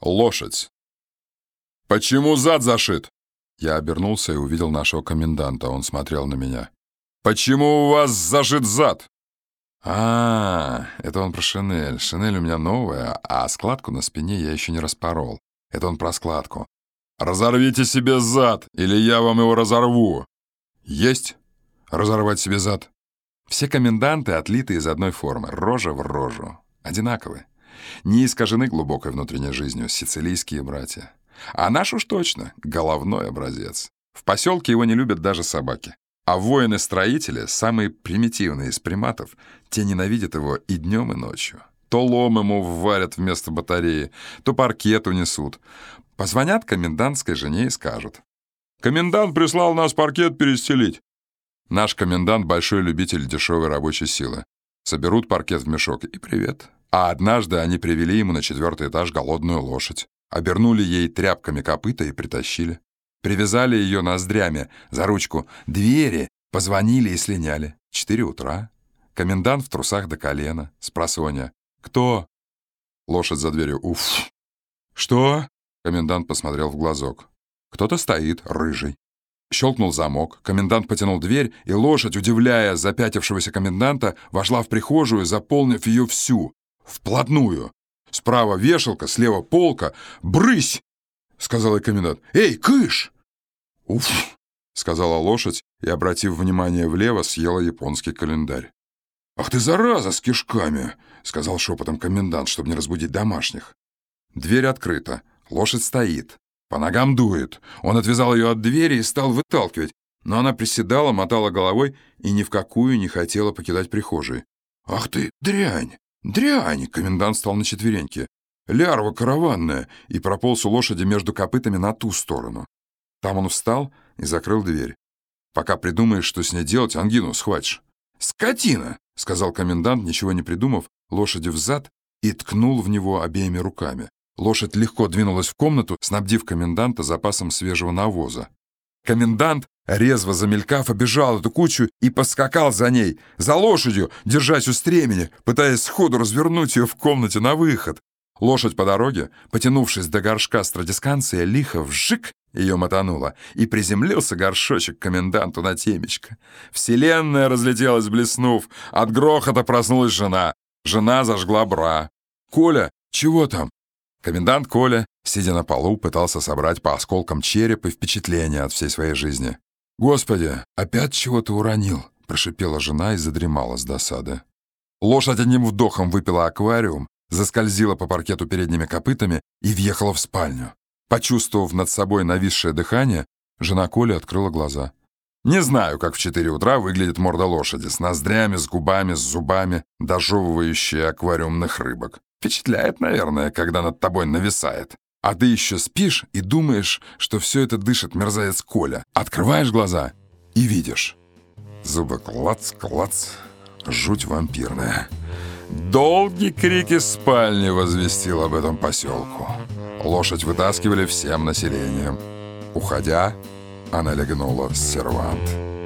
Лошадь. «Почему зад зашит?» Я обернулся и увидел нашего коменданта. Он смотрел на меня. «Почему у вас зашит зад?» А, это он про шинель. Шинель у меня новая, а складку на спине я еще не распорол. Это он про складку. «Разорвите себе зад, или я вам его разорву!» «Есть! Разорвать себе зад!» Все коменданты отлиты из одной формы, рожа в рожу. Одинаковые не искажены глубокой внутренней жизнью сицилийские братья. А наш уж точно головной образец. В поселке его не любят даже собаки. А воины-строители, самые примитивные из приматов, те ненавидят его и днем, и ночью. То лом ему вварят вместо батареи, то паркет унесут. Позвонят комендантской жене и скажут. «Комендант прислал нас паркет перестелить». Наш комендант — большой любитель дешевой рабочей силы. Соберут паркет в мешок и привет. А однажды они привели ему на четвертый этаж голодную лошадь, обернули ей тряпками копыта и притащили. Привязали ее ноздрями за ручку двери, позвонили и слиняли. Четыре утра. Комендант в трусах до колена, с просонья. «Кто?» Лошадь за дверью. «Уф!» «Что?» Комендант посмотрел в глазок. «Кто-то стоит, рыжий». Щелкнул замок, комендант потянул дверь, и лошадь, удивляя запятившегося коменданта, вошла в прихожую, заполнив ее всю, вплотную. Справа вешалка, слева полка. «Брысь!» — сказал комендант. «Эй, кыш!» «Уф!» — сказала лошадь и, обратив внимание влево, съела японский календарь. «Ах ты, зараза, с кишками!» — сказал шепотом комендант, чтобы не разбудить домашних. Дверь открыта, лошадь стоит, по ногам дует. Он отвязал ее от двери и стал выталкивать, но она приседала, мотала головой и ни в какую не хотела покидать прихожей. «Ах ты, дрянь!» «Дрянь!» — комендант стал на четвереньки. «Лярва караванная!» и прополз у лошади между копытами на ту сторону. Там он встал и закрыл дверь. «Пока придумаешь, что с ней делать, ангину схватишь». «Скотина!» — сказал комендант, ничего не придумав, лошади взад и ткнул в него обеими руками. Лошадь легко двинулась в комнату, снабдив коменданта запасом свежего навоза. Комендант, резво замелькав, обежал эту кучу и поскакал за ней, за лошадью, держась у стремени, пытаясь сходу развернуть ее в комнате на выход. Лошадь по дороге, потянувшись до горшка страдисканция, лихо вжик ее мотанула, и приземлился горшочек коменданту на темечко. Вселенная разлетелась, блеснув. От грохота проснулась жена. Жена зажгла бра. «Коля, чего там?» Комендант Коля, сидя на полу, пытался собрать по осколкам черепа впечатления от всей своей жизни. «Господи, опять чего-то уронил?» — прошипела жена и задремала с досады. Лошадь одним вдохом выпила аквариум, заскользила по паркету передними копытами и въехала в спальню. Почувствовав над собой нависшее дыхание, жена Коли открыла глаза. Не знаю, как в четыре утра выглядит морда лошади, с ноздрями, с губами, с зубами, дожевывающая аквариумных рыбок. Впечатляет, наверное, когда над тобой нависает. А ты еще спишь и думаешь, что все это дышит мерзавец Коля. Открываешь глаза и видишь. Зубы клац-клац, жуть вампирная. Долгий крик из спальни возвестил об этом поселку. Лошадь вытаскивали всем населением. Уходя, она легнула сервант.